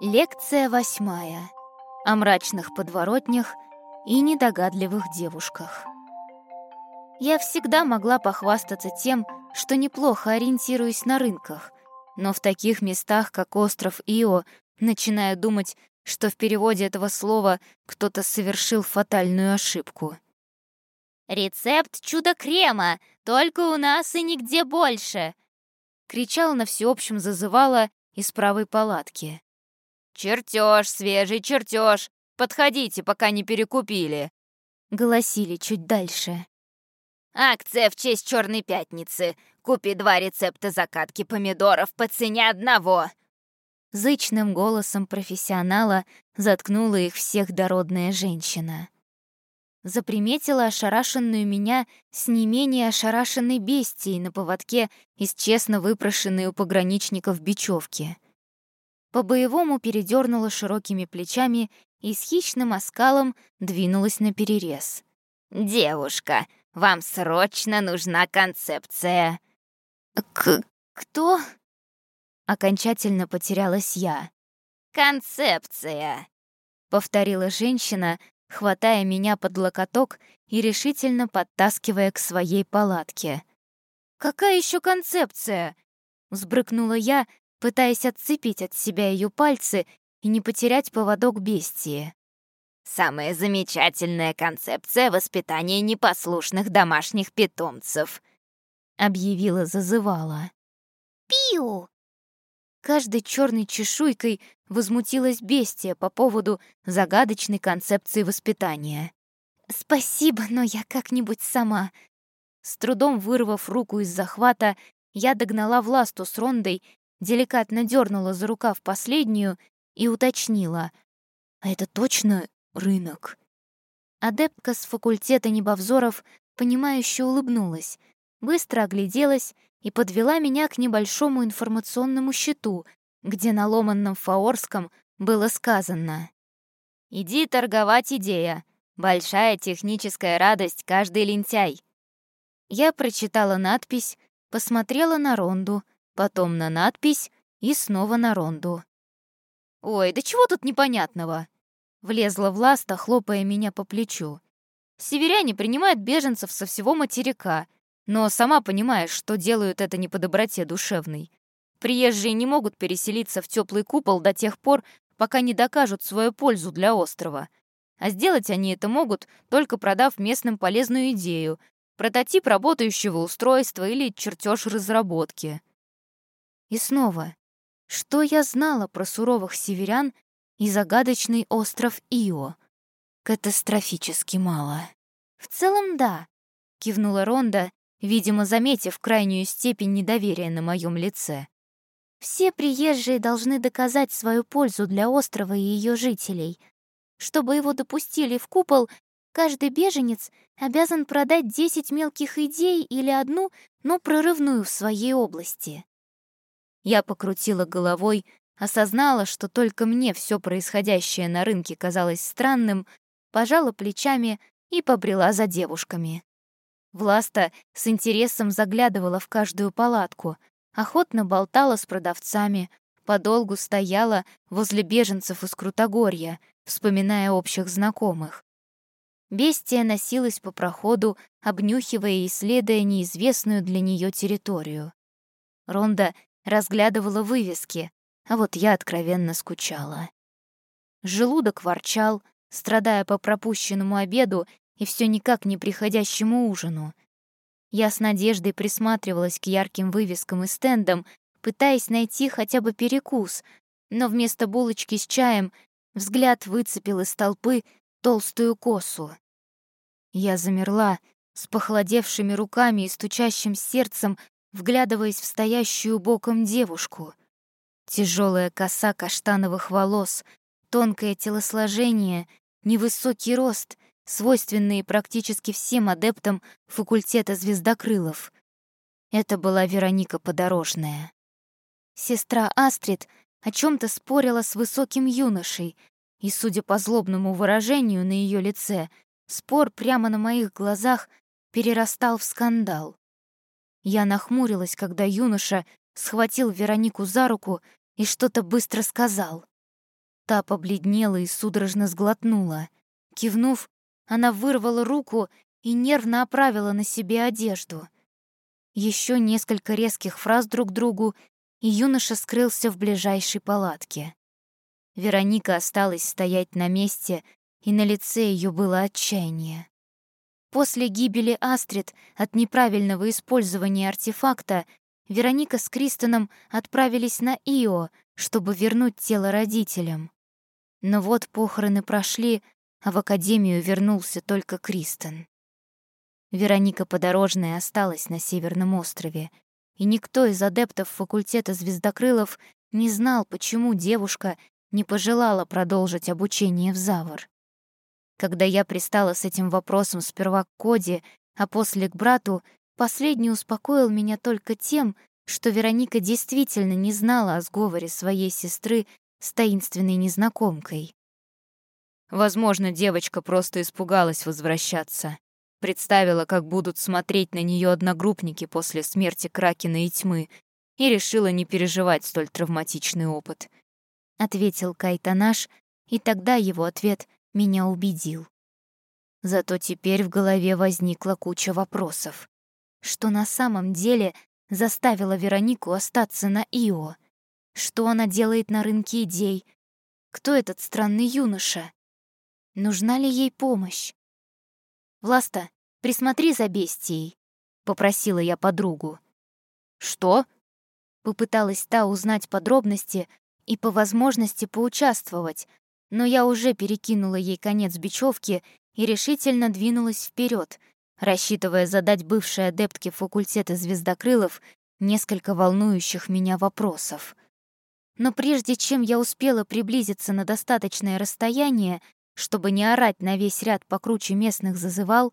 Лекция восьмая. О мрачных подворотнях и недогадливых девушках. Я всегда могла похвастаться тем, что неплохо ориентируюсь на рынках, но в таких местах, как остров Ио, начинаю думать, что в переводе этого слова кто-то совершил фатальную ошибку. «Рецепт чудо-крема! Только у нас и нигде больше!» кричал на всеобщем зазывало из правой палатки. «Чертёж, свежий чертёж! Подходите, пока не перекупили!» — голосили чуть дальше. «Акция в честь Чёрной Пятницы! Купи два рецепта закатки помидоров по цене одного!» Зычным голосом профессионала заткнула их всех дородная женщина. Заприметила ошарашенную меня с не менее ошарашенной бестией на поводке из честно выпрошенной у пограничников бечевки — по-боевому передернула широкими плечами и с хищным оскалом двинулась на перерез. «Девушка, вам срочно нужна концепция!» «К... кто?» Окончательно потерялась я. «Концепция!» — повторила женщина, хватая меня под локоток и решительно подтаскивая к своей палатке. «Какая еще концепция?» — взбрыкнула я, пытаясь отцепить от себя ее пальцы и не потерять поводок бестии. «Самая замечательная концепция воспитания непослушных домашних питомцев», — объявила зазывала. «Пиу!» Каждой черной чешуйкой возмутилась бестия по поводу загадочной концепции воспитания. «Спасибо, но я как-нибудь сама». С трудом вырвав руку из захвата, я догнала Власту с Рондой деликатно дернула за рукав последнюю и уточнила. «А это точно рынок?» Адептка с факультета небовзоров, понимающе улыбнулась, быстро огляделась и подвела меня к небольшому информационному щиту, где на ломанном фаорском было сказано «Иди торговать идея. Большая техническая радость каждый лентяй». Я прочитала надпись, посмотрела на Ронду, потом на надпись и снова на ронду. «Ой, да чего тут непонятного?» Влезла Власта, хлопая меня по плечу. «Северяне принимают беженцев со всего материка, но сама понимаешь, что делают это не по доброте душевной. Приезжие не могут переселиться в теплый купол до тех пор, пока не докажут свою пользу для острова. А сделать они это могут, только продав местным полезную идею, прототип работающего устройства или чертеж разработки. И снова, что я знала про суровых северян и загадочный остров Ио? Катастрофически мало. В целом, да, кивнула Ронда, видимо, заметив крайнюю степень недоверия на моем лице. Все приезжие должны доказать свою пользу для острова и ее жителей. Чтобы его допустили в купол, каждый беженец обязан продать 10 мелких идей или одну, но прорывную в своей области. Я покрутила головой, осознала, что только мне все происходящее на рынке казалось странным, пожала плечами и побрела за девушками. Власта с интересом заглядывала в каждую палатку, охотно болтала с продавцами, подолгу стояла возле беженцев из Крутогорья, вспоминая общих знакомых. Бестия носилась по проходу, обнюхивая и исследуя неизвестную для нее территорию. Ронда разглядывала вывески, а вот я откровенно скучала. Желудок ворчал, страдая по пропущенному обеду и все никак не приходящему ужину. Я с надеждой присматривалась к ярким вывескам и стендам, пытаясь найти хотя бы перекус, но вместо булочки с чаем взгляд выцепил из толпы толстую косу. Я замерла, с похолодевшими руками и стучащим сердцем, вглядываясь в стоящую боком девушку. Тяжелая коса каштановых волос, тонкое телосложение, невысокий рост, свойственные практически всем адептам факультета звездокрылов. Это была Вероника Подорожная. Сестра Астрид о чем то спорила с высоким юношей, и, судя по злобному выражению на ее лице, спор прямо на моих глазах перерастал в скандал. Я нахмурилась, когда юноша схватил Веронику за руку и что-то быстро сказал. Та побледнела и судорожно сглотнула. Кивнув, она вырвала руку и нервно оправила на себе одежду. Еще несколько резких фраз друг другу, и юноша скрылся в ближайшей палатке. Вероника осталась стоять на месте, и на лице ее было отчаяние. После гибели Астрид от неправильного использования артефакта Вероника с Кристоном отправились на Ио, чтобы вернуть тело родителям. Но вот похороны прошли, а в академию вернулся только Кристен. Вероника Подорожная осталась на Северном острове, и никто из адептов факультета звездокрылов не знал, почему девушка не пожелала продолжить обучение в Завор. Когда я пристала с этим вопросом сперва к Коде, а после к брату, последний успокоил меня только тем, что Вероника действительно не знала о сговоре своей сестры с таинственной незнакомкой. Возможно, девочка просто испугалась возвращаться. Представила, как будут смотреть на нее одногруппники после смерти Кракена и Тьмы, и решила не переживать столь травматичный опыт. Ответил Кайтанаш, и тогда его ответ меня убедил. Зато теперь в голове возникла куча вопросов. Что на самом деле заставило Веронику остаться на Ио? Что она делает на рынке идей? Кто этот странный юноша? Нужна ли ей помощь? «Власта, присмотри за бестией», — попросила я подругу. «Что?» — попыталась та узнать подробности и по возможности поучаствовать, но я уже перекинула ей конец бечевки и решительно двинулась вперед, рассчитывая задать бывшей адептке факультета звездокрылов несколько волнующих меня вопросов. Но прежде чем я успела приблизиться на достаточное расстояние, чтобы не орать на весь ряд покруче местных зазывал,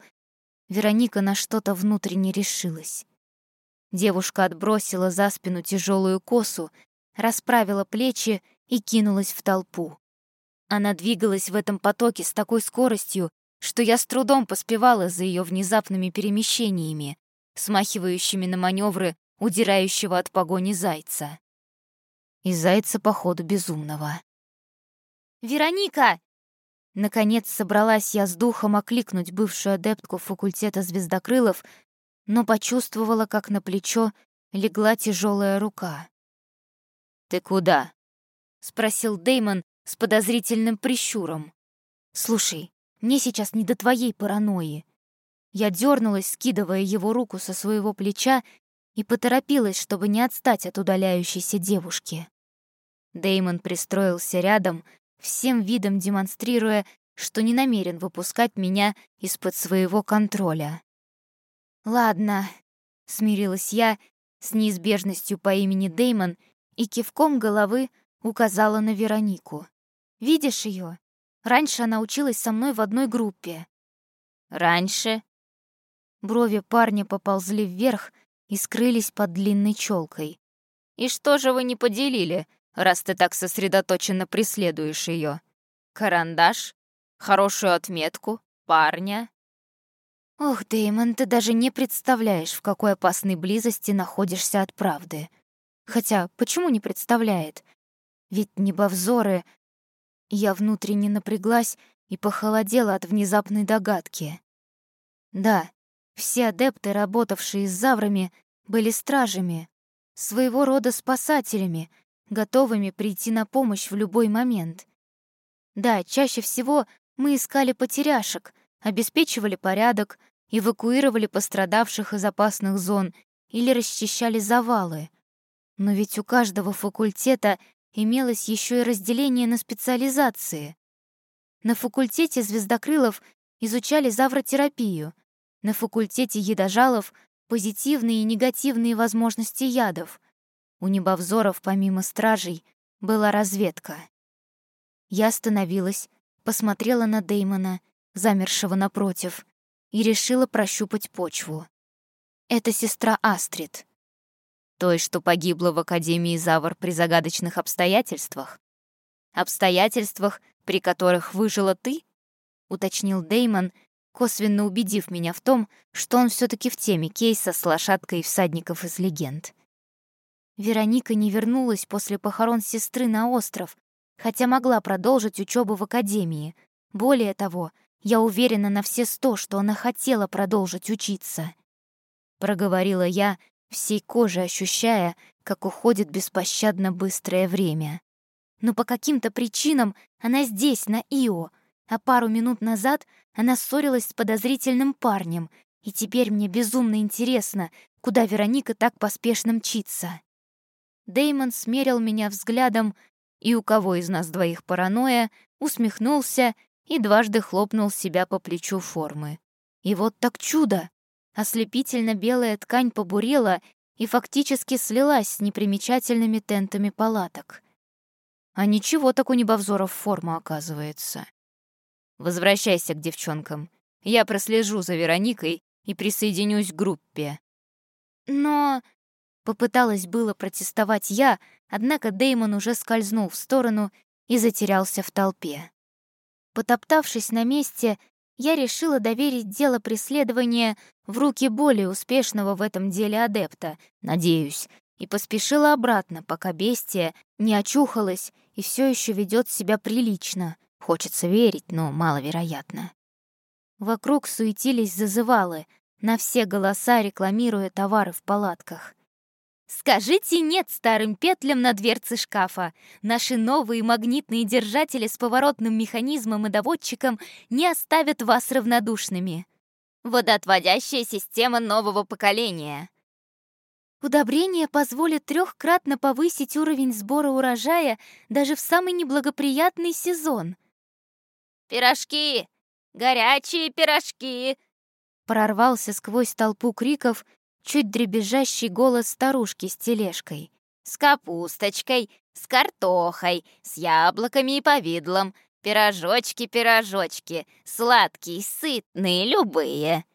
Вероника на что-то внутренне решилась. Девушка отбросила за спину тяжелую косу, расправила плечи и кинулась в толпу. Она двигалась в этом потоке с такой скоростью, что я с трудом поспевала за ее внезапными перемещениями, смахивающими на маневры удирающего от погони зайца. И зайца, походу, безумного. «Вероника!» Наконец собралась я с духом окликнуть бывшую адептку факультета звездокрылов, но почувствовала, как на плечо легла тяжелая рука. «Ты куда?» — спросил Деймон, с подозрительным прищуром. «Слушай, мне сейчас не до твоей паранойи». Я дернулась, скидывая его руку со своего плеча и поторопилась, чтобы не отстать от удаляющейся девушки. Деймон пристроился рядом, всем видом демонстрируя, что не намерен выпускать меня из-под своего контроля. «Ладно», — смирилась я с неизбежностью по имени Деймон и кивком головы указала на Веронику. Видишь ее? Раньше она училась со мной в одной группе». «Раньше?» Брови парня поползли вверх и скрылись под длинной челкой. «И что же вы не поделили, раз ты так сосредоточенно преследуешь ее? Карандаш? Хорошую отметку? Парня?» «Ох, Дэймон, ты даже не представляешь, в какой опасной близости находишься от правды. Хотя, почему не представляет? Ведь небовзоры я внутренне напряглась и похолодела от внезапной догадки. Да, все адепты, работавшие с заврами, были стражами, своего рода спасателями, готовыми прийти на помощь в любой момент. Да, чаще всего мы искали потеряшек, обеспечивали порядок, эвакуировали пострадавших из опасных зон или расчищали завалы. Но ведь у каждого факультета имелось еще и разделение на специализации. На факультете звездокрылов изучали завротерапию, на факультете едожалов — позитивные и негативные возможности ядов. У небовзоров, помимо стражей, была разведка. Я остановилась, посмотрела на Деймона, замершего напротив, и решила прощупать почву. Это сестра Астрид. Той, что погибла в Академии Завр при загадочных обстоятельствах? Обстоятельствах, при которых выжила ты? Уточнил Деймон, косвенно убедив меня в том, что он все таки в теме кейса с лошадкой всадников из легенд. Вероника не вернулась после похорон сестры на остров, хотя могла продолжить учебу в академии. Более того, я уверена на все сто, что она хотела продолжить учиться. Проговорила я, всей кожей ощущая, как уходит беспощадно быстрое время. Но по каким-то причинам она здесь, на Ио, а пару минут назад она ссорилась с подозрительным парнем, и теперь мне безумно интересно, куда Вероника так поспешно мчится. Деймон смерил меня взглядом, и у кого из нас двоих паранойя, усмехнулся и дважды хлопнул себя по плечу формы. И вот так чудо! Ослепительно белая ткань побурела и фактически слилась с непримечательными тентами палаток. А ничего так у небовзоров форма оказывается. Возвращайся к девчонкам. Я прослежу за Вероникой и присоединюсь к группе. Но... Попыталась было протестовать я, однако Деймон уже скользнул в сторону и затерялся в толпе. Потоптавшись на месте, я решила доверить дело преследования в руки более успешного в этом деле адепта, надеюсь, и поспешила обратно, пока бестия не очухалась и все еще ведет себя прилично. Хочется верить, но маловероятно. Вокруг суетились зазывалы, на все голоса рекламируя товары в палатках. Скажите «нет» старым петлям на дверце шкафа. Наши новые магнитные держатели с поворотным механизмом и доводчиком не оставят вас равнодушными. Водоотводящая система нового поколения. Удобрение позволит трехкратно повысить уровень сбора урожая даже в самый неблагоприятный сезон. «Пирожки! Горячие пирожки!» Прорвался сквозь толпу криков чуть дребезжащий голос старушки с тележкой. «С капусточкой, с картохой, с яблоками и повидлом, пирожочки-пирожочки, сладкие, сытные, любые».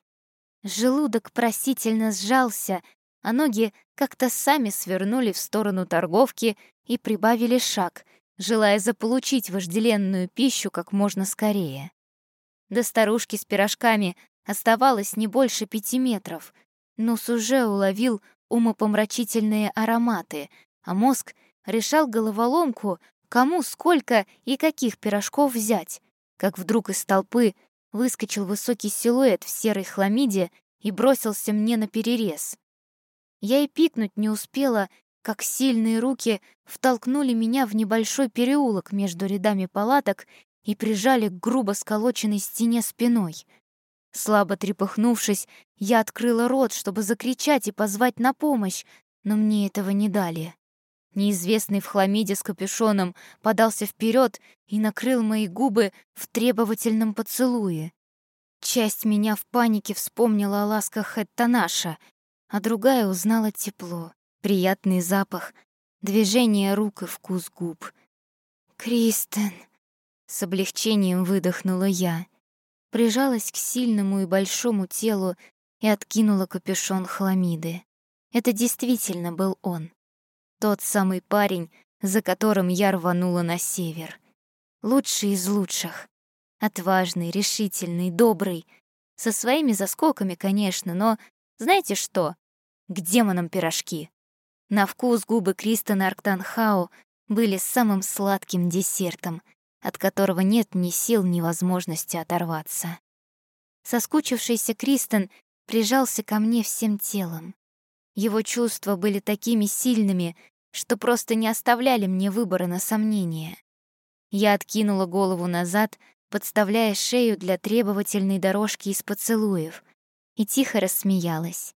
Желудок просительно сжался, а ноги как-то сами свернули в сторону торговки и прибавили шаг, желая заполучить вожделенную пищу как можно скорее. До старушки с пирожками оставалось не больше пяти метров, Нос уже уловил умопомрачительные ароматы, а мозг решал головоломку, кому, сколько и каких пирожков взять, как вдруг из толпы выскочил высокий силуэт в серой хламиде и бросился мне на перерез. Я и пикнуть не успела, как сильные руки втолкнули меня в небольшой переулок между рядами палаток и прижали к грубо сколоченной стене спиной — Слабо трепыхнувшись, я открыла рот, чтобы закричать и позвать на помощь, но мне этого не дали. Неизвестный в хламиде с капюшоном подался вперед и накрыл мои губы в требовательном поцелуе. Часть меня в панике вспомнила о ласках Хэттанаша, а другая узнала тепло, приятный запах, движение рук и вкус губ. «Кристен!» — с облегчением выдохнула я прижалась к сильному и большому телу и откинула капюшон хламиды. Это действительно был он. Тот самый парень, за которым я рванула на север. Лучший из лучших. Отважный, решительный, добрый. Со своими заскоками, конечно, но знаете что? К демонам пирожки. На вкус губы Кристона Арктанхау были самым сладким десертом, от которого нет ни сил, ни возможности оторваться. Соскучившийся Кристен прижался ко мне всем телом. Его чувства были такими сильными, что просто не оставляли мне выбора на сомнение. Я откинула голову назад, подставляя шею для требовательной дорожки из поцелуев, и тихо рассмеялась.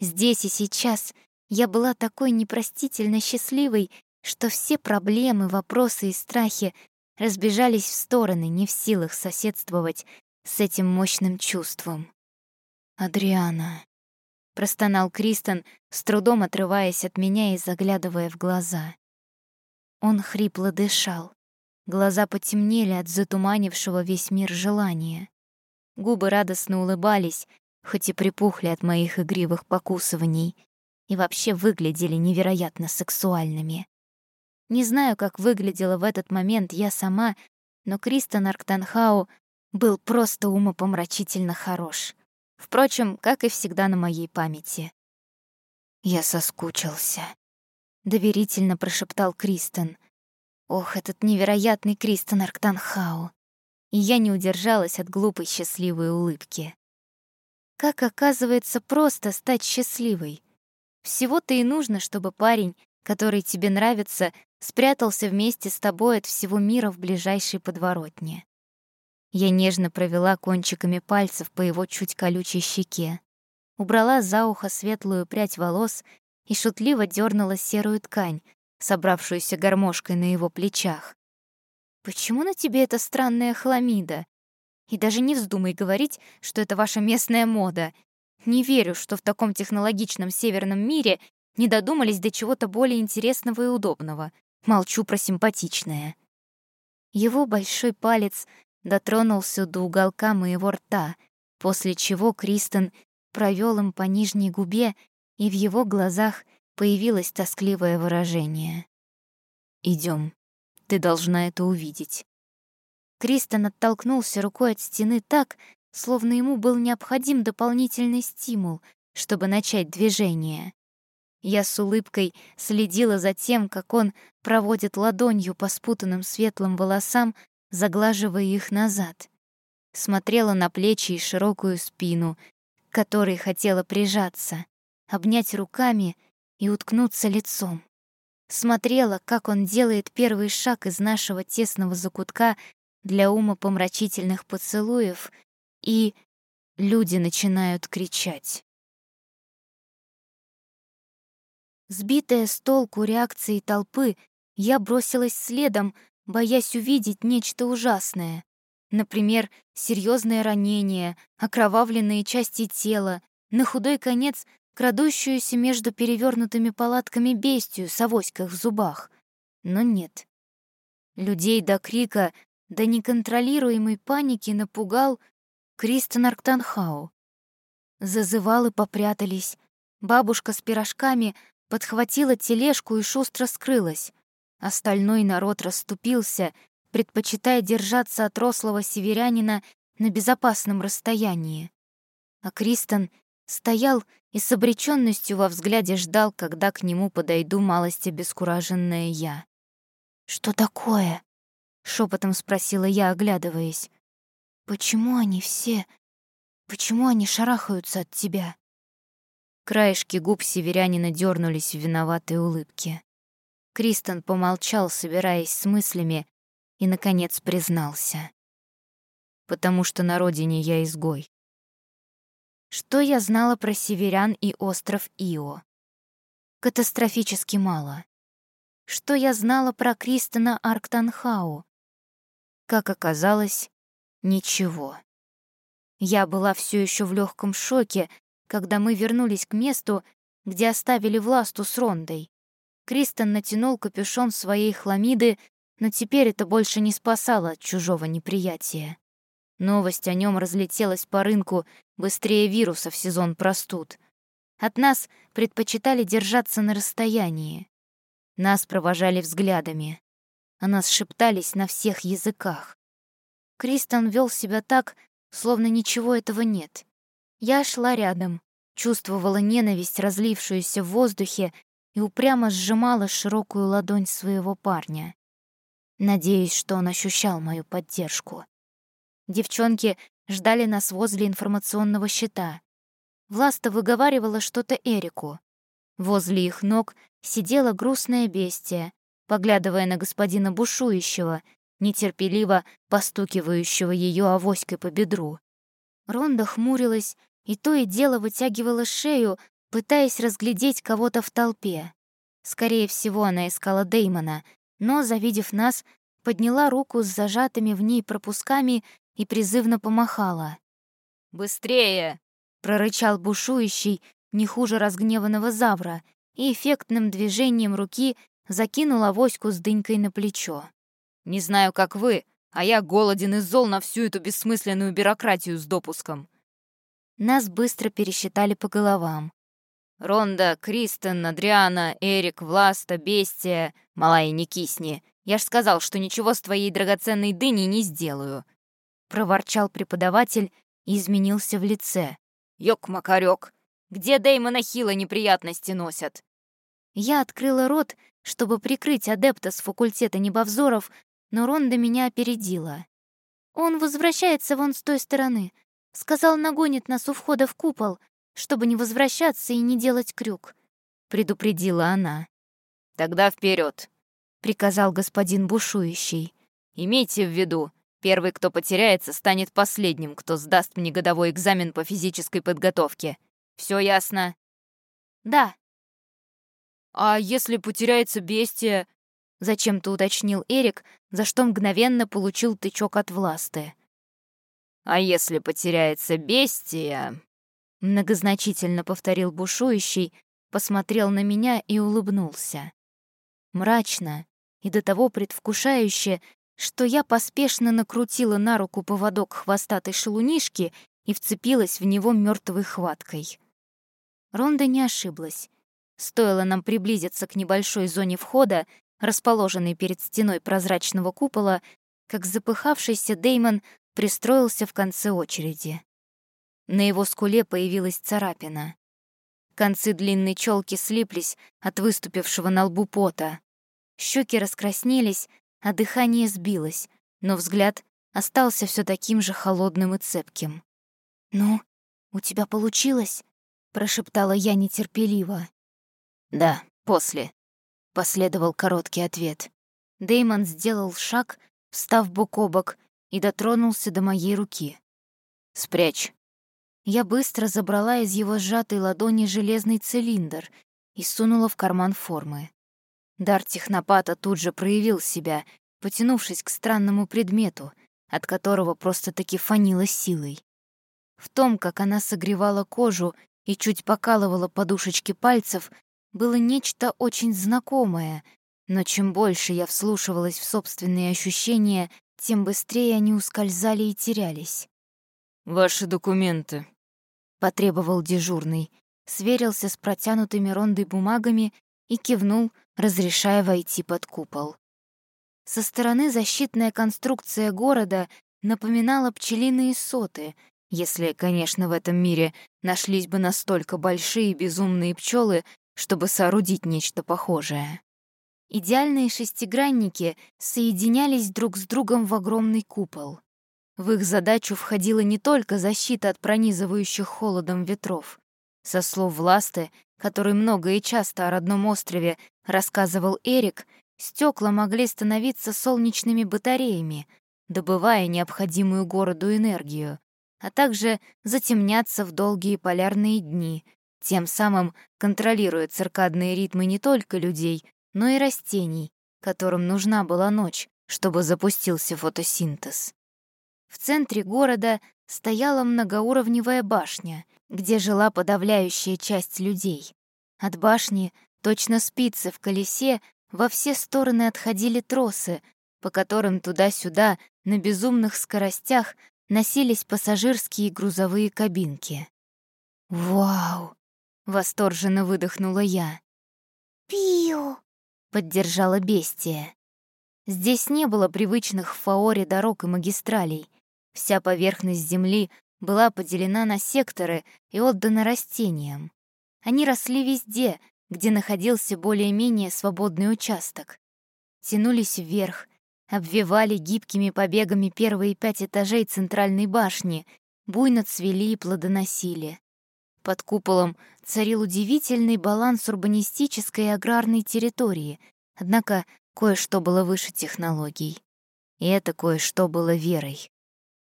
Здесь и сейчас я была такой непростительно счастливой, что все проблемы, вопросы и страхи разбежались в стороны, не в силах соседствовать с этим мощным чувством. «Адриана», — простонал Кристен, с трудом отрываясь от меня и заглядывая в глаза. Он хрипло дышал. Глаза потемнели от затуманившего весь мир желания. Губы радостно улыбались, хоть и припухли от моих игривых покусываний, и вообще выглядели невероятно сексуальными. Не знаю, как выглядела в этот момент я сама, но Кристен Арктанхау был просто умопомрачительно хорош. Впрочем, как и всегда на моей памяти. «Я соскучился», — доверительно прошептал Кристен. Ох, этот невероятный Кристен Арктанхау. И я не удержалась от глупой счастливой улыбки. Как оказывается просто стать счастливой. Всего-то и нужно, чтобы парень, который тебе нравится, спрятался вместе с тобой от всего мира в ближайшей подворотне. Я нежно провела кончиками пальцев по его чуть колючей щеке, убрала за ухо светлую прядь волос и шутливо дернула серую ткань, собравшуюся гармошкой на его плечах. «Почему на тебе эта странная хламида? И даже не вздумай говорить, что это ваша местная мода. Не верю, что в таком технологичном северном мире не додумались до чего-то более интересного и удобного. Молчу про симпатичное». Его большой палец дотронулся до уголка моего рта, после чего Кристен провел им по нижней губе, и в его глазах появилось тоскливое выражение. Идем, ты должна это увидеть. Кристен оттолкнулся рукой от стены так, словно ему был необходим дополнительный стимул, чтобы начать движение. Я с улыбкой следила за тем, как он проводит ладонью по спутанным светлым волосам, заглаживая их назад. Смотрела на плечи и широкую спину, к которой хотела прижаться, обнять руками и уткнуться лицом. Смотрела, как он делает первый шаг из нашего тесного закутка для ума помрачительных поцелуев, и люди начинают кричать. Сбитая с толку реакцией толпы, я бросилась следом, боясь увидеть нечто ужасное. Например, серьезное ранение, окровавленные части тела, на худой конец крадущуюся между перевернутыми палатками бестию с авоськах в зубах. Но нет. Людей до крика, до неконтролируемой паники напугал Кристен Арктанхау. Зазывалы попрятались. Бабушка с пирожками подхватила тележку и шустро скрылась. Остальной народ расступился, предпочитая держаться от рослого северянина на безопасном расстоянии. А Кристен стоял и с обречённостью во взгляде ждал, когда к нему подойду малость обескураженная я. «Что такое?» — шепотом спросила я, оглядываясь. «Почему они все... Почему они шарахаются от тебя?» Краешки губ северянина дернулись в виноватой улыбке. Кристен помолчал, собираясь с мыслями, и, наконец, признался. «Потому что на родине я изгой. Что я знала про северян и остров Ио? Катастрофически мало. Что я знала про Кристона Арктанхау? Как оказалось, ничего. Я была все еще в легком шоке, когда мы вернулись к месту, где оставили Власту с Рондой. Кристон натянул капюшон своей хламиды, но теперь это больше не спасало от чужого неприятия. Новость о нем разлетелась по рынку быстрее вируса в сезон простуд. От нас предпочитали держаться на расстоянии. Нас провожали взглядами. О нас шептались на всех языках. Кристон вел себя так, словно ничего этого нет. Я шла рядом, чувствовала ненависть, разлившуюся в воздухе, и упрямо сжимала широкую ладонь своего парня. Надеюсь, что он ощущал мою поддержку. Девчонки ждали нас возле информационного щита. Власта выговаривала что-то Эрику. Возле их ног сидела грустная бестия, поглядывая на господина бушующего, нетерпеливо постукивающего ее авоськой по бедру. Ронда хмурилась и то и дело вытягивала шею, пытаясь разглядеть кого-то в толпе. Скорее всего, она искала Деймона, но, завидев нас, подняла руку с зажатыми в ней пропусками и призывно помахала. «Быстрее!» — прорычал бушующий, не хуже разгневанного завра, и эффектным движением руки закинул авоську с дынькой на плечо. «Не знаю, как вы, а я голоден и зол на всю эту бессмысленную бюрократию с допуском». Нас быстро пересчитали по головам. «Ронда, Кристен, Адриана, Эрик, Власта, Бестия, малая, не кисни. Я ж сказал, что ничего с твоей драгоценной дыней не сделаю. — проворчал преподаватель и изменился в лице. «Ёк-макарёк! Где Дэймона Хилла неприятности носят?» Я открыла рот, чтобы прикрыть адепта с факультета небовзоров, но Ронда меня опередила. Он возвращается вон с той стороны. Сказал, нагонит нас у входа в купол, чтобы не возвращаться и не делать крюк. Предупредила она. «Тогда вперед, приказал господин бушующий. «Имейте в виду, первый, кто потеряется, станет последним, кто сдаст мне годовой экзамен по физической подготовке. Все ясно?» «Да», «А если потеряется бестия?» — зачем-то уточнил Эрик, за что мгновенно получил тычок от власты. «А если потеряется бестия?» — многозначительно повторил бушующий, посмотрел на меня и улыбнулся. Мрачно и до того предвкушающе, что я поспешно накрутила на руку поводок хвостатой шелунишки и вцепилась в него мертвой хваткой. Ронда не ошиблась. Стоило нам приблизиться к небольшой зоне входа, расположенной перед стеной прозрачного купола, как запыхавшийся Деймон пристроился в конце очереди. На его скуле появилась царапина. Концы длинной челки слиплись от выступившего на лбу пота. Щеки раскраснелись, а дыхание сбилось, но взгляд остался все таким же холодным и цепким. «Ну, у тебя получилось?» — прошептала я нетерпеливо. «Да, после», — последовал короткий ответ. Деймон сделал шаг, встав бок о бок, и дотронулся до моей руки. «Спрячь». Я быстро забрала из его сжатой ладони железный цилиндр и сунула в карман формы. Дар технопата тут же проявил себя, потянувшись к странному предмету, от которого просто-таки фанило силой. В том, как она согревала кожу и чуть покалывала подушечки пальцев, было нечто очень знакомое, но чем больше я вслушивалась в собственные ощущения, тем быстрее они ускользали и терялись. «Ваши документы», — потребовал дежурный, сверился с протянутыми рондой бумагами и кивнул, разрешая войти под купол. Со стороны защитная конструкция города напоминала пчелиные соты, если, конечно, в этом мире нашлись бы настолько большие безумные пчелы, чтобы соорудить нечто похожее. Идеальные шестигранники соединялись друг с другом в огромный купол. В их задачу входила не только защита от пронизывающих холодом ветров. Со слов Власты, который много и часто о родном острове рассказывал Эрик, стекла могли становиться солнечными батареями, добывая необходимую городу энергию, а также затемняться в долгие полярные дни, тем самым контролируя циркадные ритмы не только людей, но и растений, которым нужна была ночь, чтобы запустился фотосинтез. В центре города стояла многоуровневая башня, где жила подавляющая часть людей. От башни, точно спицы в колесе, во все стороны отходили тросы, по которым туда-сюда на безумных скоростях носились пассажирские грузовые кабинки. «Вау!» — восторженно выдохнула я. «Пиу!» — поддержала бестия. Здесь не было привычных в Фаоре дорог и магистралей. Вся поверхность земли была поделена на секторы и отдана растениям. Они росли везде, где находился более-менее свободный участок. Тянулись вверх, обвивали гибкими побегами первые пять этажей центральной башни, буйно цвели и плодоносили. Под куполом царил удивительный баланс урбанистической и аграрной территории, однако кое-что было выше технологий. И это кое-что было верой.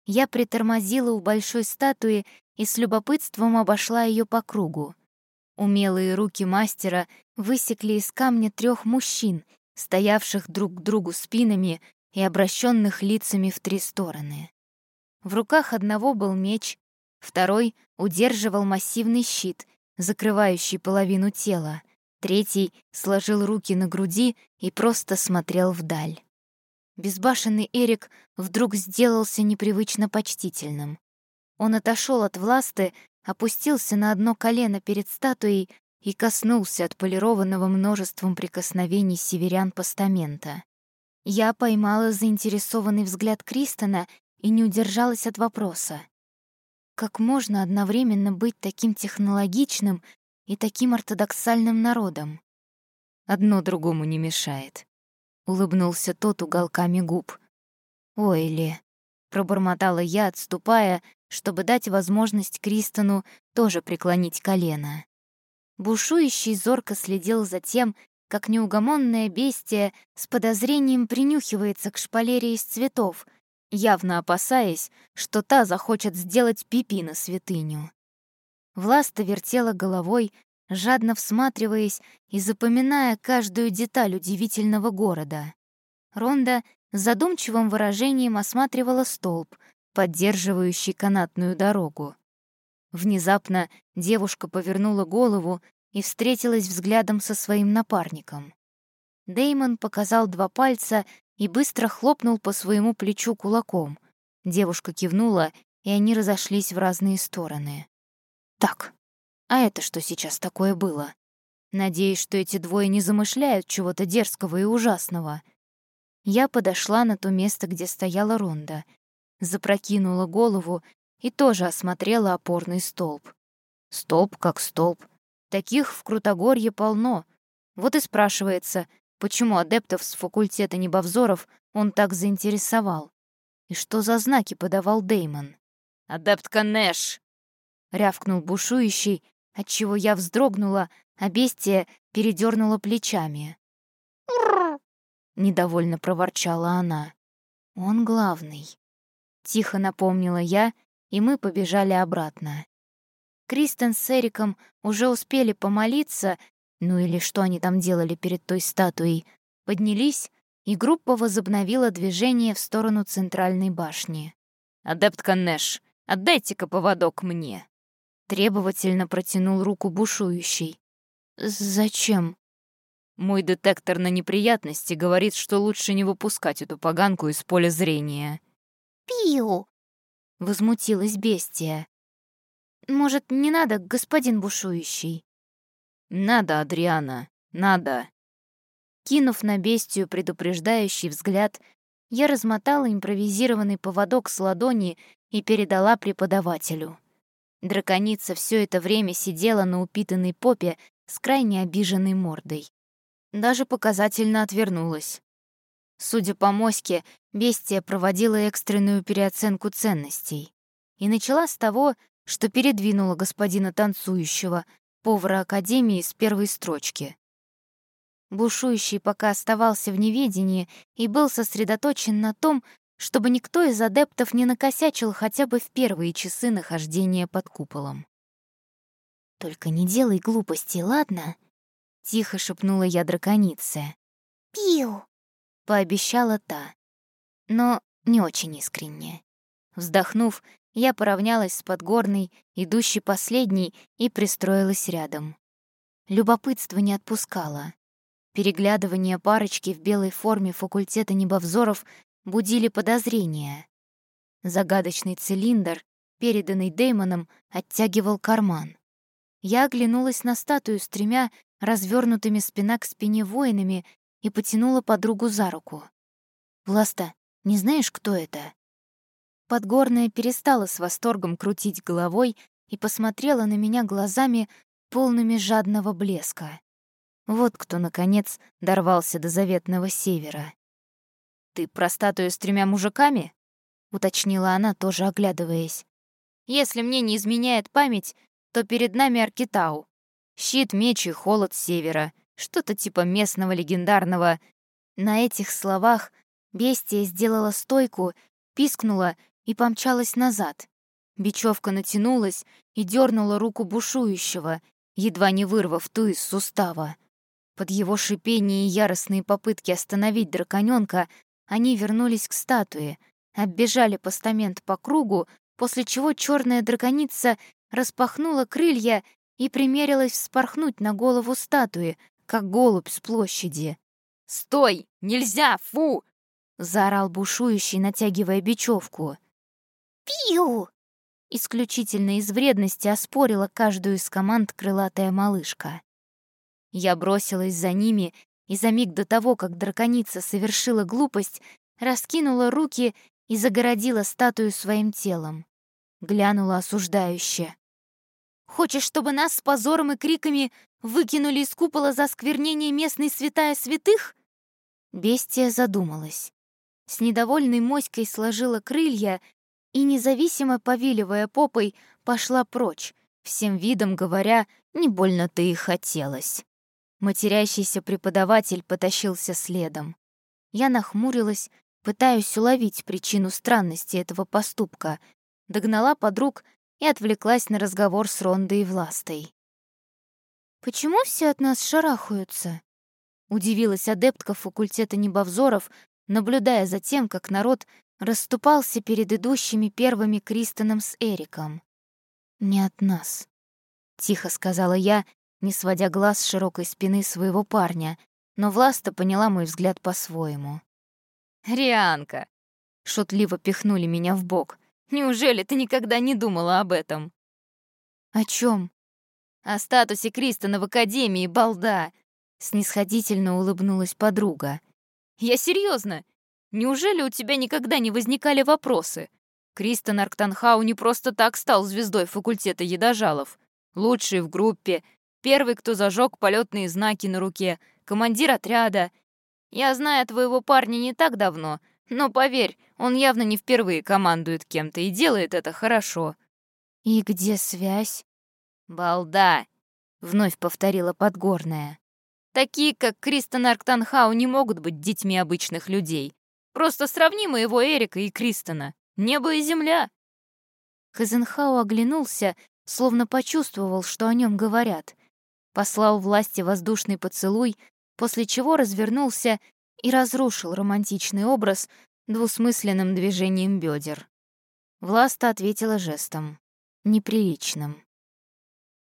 Я притормозила у большой статуи и с любопытством обошла ее по кругу. Умелые руки мастера высекли из камня трех мужчин, стоявших друг к другу спинами и обращенных лицами в три стороны. В руках одного был меч, Второй удерживал массивный щит, закрывающий половину тела. Третий сложил руки на груди и просто смотрел вдаль. Безбашенный Эрик вдруг сделался непривычно почтительным. Он отошел от власты, опустился на одно колено перед статуей и коснулся отполированного множеством прикосновений северян постамента. Я поймала заинтересованный взгляд Кристона и не удержалась от вопроса. Как можно одновременно быть таким технологичным и таким ортодоксальным народом? одно другому не мешает. Улыбнулся тот уголками губ. «Ой, Ли», — пробормотала я, отступая, чтобы дать возможность Кристону тоже преклонить колено. Бушующий зорко следил за тем, как неугомонное бестие с подозрением принюхивается к шпалере из цветов, явно опасаясь, что та захочет сделать пипи на святыню. Власта вертела головой, жадно всматриваясь и запоминая каждую деталь удивительного города. Ронда задумчивым выражением осматривала столб, поддерживающий канатную дорогу. Внезапно девушка повернула голову и встретилась взглядом со своим напарником. Деймон показал два пальца и быстро хлопнул по своему плечу кулаком. Девушка кивнула, и они разошлись в разные стороны. «Так, а это что сейчас такое было? Надеюсь, что эти двое не замышляют чего-то дерзкого и ужасного». Я подошла на то место, где стояла Ронда, запрокинула голову и тоже осмотрела опорный столб. Столб как столб, Таких в Крутогорье полно. Вот и спрашивается, почему адептов с факультета небовзоров он так заинтересовал. И что за знаки подавал Деймон? «Адептка Нэш!» — рявкнул бушующий, отчего я вздрогнула, а бестия передернула плечами. Недовольно проворчала она. «Он главный». Тихо напомнила я, и мы побежали обратно. Кристен с Эриком уже успели помолиться, ну или что они там делали перед той статуей, поднялись, и группа возобновила движение в сторону центральной башни. «Адептка Нэш, отдайте-ка поводок мне!» Требовательно протянул руку бушующий. «Зачем?» Мой детектор на неприятности говорит, что лучше не выпускать эту поганку из поля зрения. «Пиу!» — возмутилась бестия. Может, не надо, господин бушующий? Надо, Адриана, надо. Кинув на бестию предупреждающий взгляд, я размотала импровизированный поводок с ладони и передала преподавателю. Драконица все это время сидела на упитанной попе с крайне обиженной мордой. Даже показательно отвернулась. Судя по моське, бестия проводила экстренную переоценку ценностей. И начала с того, что передвинула господина танцующего, повара Академии, с первой строчки. Бушующий пока оставался в неведении и был сосредоточен на том, чтобы никто из адептов не накосячил хотя бы в первые часы нахождения под куполом. «Только не делай глупостей, ладно?» — тихо шепнула я драконице. «Пиу!» — пообещала та, но не очень искренне. Вздохнув, я поравнялась с Подгорной, идущей последней, и пристроилась рядом. Любопытство не отпускало. Переглядывания парочки в белой форме факультета небовзоров будили подозрения. Загадочный цилиндр, переданный Деймоном, оттягивал карман. Я оглянулась на статую с тремя развернутыми спина к спине воинами и потянула подругу за руку. «Власта, не знаешь, кто это?» Подгорная перестала с восторгом крутить головой и посмотрела на меня глазами, полными жадного блеска. Вот кто, наконец, дорвался до заветного севера. «Ты про статую с тремя мужиками?» — уточнила она, тоже оглядываясь. «Если мне не изменяет память, то перед нами Аркитау. Щит, меч и холод севера. Что-то типа местного легендарного...» На этих словах бестия сделала стойку, пискнула и помчалась назад. Бечевка натянулась и дернула руку бушующего, едва не вырвав ту из сустава. Под его шипение и яростные попытки остановить драконёнка они вернулись к статуе, оббежали постамент по кругу, после чего черная драконица распахнула крылья и примерилась вспорхнуть на голову статуи, как голубь с площади. «Стой! Нельзя! Фу!» — заорал бушующий, натягивая бечевку. «Пиу!» Исключительно из вредности оспорила каждую из команд крылатая малышка. Я бросилась за ними, и за миг до того, как драконица совершила глупость, раскинула руки и загородила статую своим телом. Глянула осуждающе. «Хочешь, чтобы нас с позором и криками выкинули из купола за сквернение местной святая святых?» Бестия задумалась. С недовольной моськой сложила крылья и, независимо повиливая попой, пошла прочь, всем видом говоря, не больно-то и хотелось. Матерящийся преподаватель потащился следом. Я нахмурилась, пытаясь уловить причину странности этого поступка, догнала подруг и отвлеклась на разговор с Рондой и Властой. «Почему все от нас шарахаются?» — удивилась адептка факультета небовзоров, наблюдая за тем, как народ расступался перед идущими первыми Кристоном с Эриком. «Не от нас», — тихо сказала я, не сводя глаз с широкой спины своего парня, но Власта поняла мой взгляд по-своему. «Рианка!» — шутливо пихнули меня в бок. «Неужели ты никогда не думала об этом?» «О чем? «О статусе Кристона в Академии, балда!» Снисходительно улыбнулась подруга. «Я серьезно. Неужели у тебя никогда не возникали вопросы? Кристон Арктанхау не просто так стал звездой факультета едожалов. Лучший в группе, первый, кто зажег полетные знаки на руке, командир отряда. Я знаю твоего парня не так давно, но поверь, он явно не впервые командует кем-то и делает это хорошо. И где связь? Балда, вновь повторила Подгорная. Такие, как Кристен Арктанхау, не могут быть детьми обычных людей. Просто сравни моего Эрика и Кристона. Небо и земля. Хазенхау оглянулся, словно почувствовал, что о нем говорят. Послал власти воздушный поцелуй, после чего развернулся и разрушил романтичный образ двусмысленным движением бедер. Власта ответила жестом, неприличным.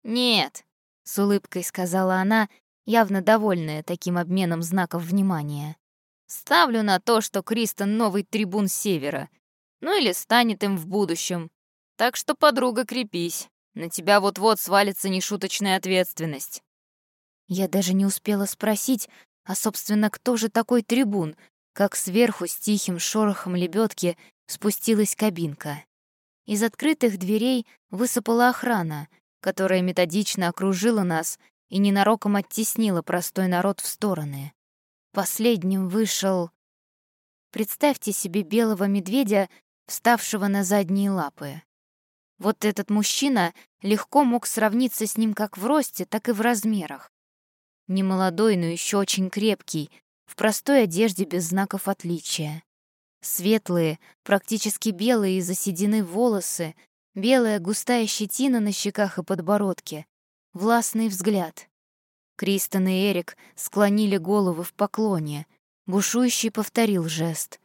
«Нет», — с улыбкой сказала она, явно довольная таким обменом знаков внимания. «Ставлю на то, что Кристен — новый трибун Севера. Ну или станет им в будущем. Так что, подруга, крепись. На тебя вот-вот свалится нешуточная ответственность. Я даже не успела спросить, а, собственно, кто же такой трибун, как сверху с тихим шорохом лебедки спустилась кабинка. Из открытых дверей высыпала охрана, которая методично окружила нас и ненароком оттеснила простой народ в стороны. Последним вышел... Представьте себе белого медведя, вставшего на задние лапы. Вот этот мужчина легко мог сравниться с ним как в росте, так и в размерах. Немолодой, но еще очень крепкий, в простой одежде без знаков отличия. Светлые, практически белые из-за волосы, белая густая щетина на щеках и подбородке, властный взгляд. Кристен и Эрик склонили головы в поклоне. Бушующий повторил жест.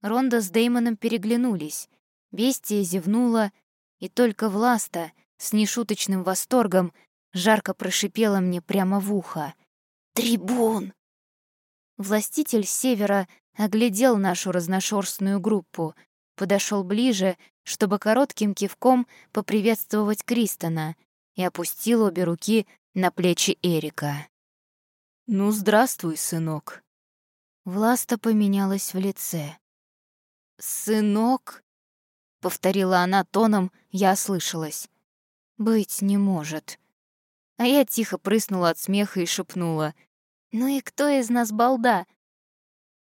Ронда с Деймоном переглянулись. Бестия зевнула и только Власта с нешуточным восторгом жарко прошипела мне прямо в ухо. «Трибун!» Властитель севера оглядел нашу разношерстную группу, подошел ближе, чтобы коротким кивком поприветствовать Кристона и опустил обе руки на плечи Эрика. «Ну, здравствуй, сынок». Власта поменялась в лице. «Сынок?» — повторила она тоном, я ослышалась. «Быть не может». А я тихо прыснула от смеха и шепнула. «Ну и кто из нас балда?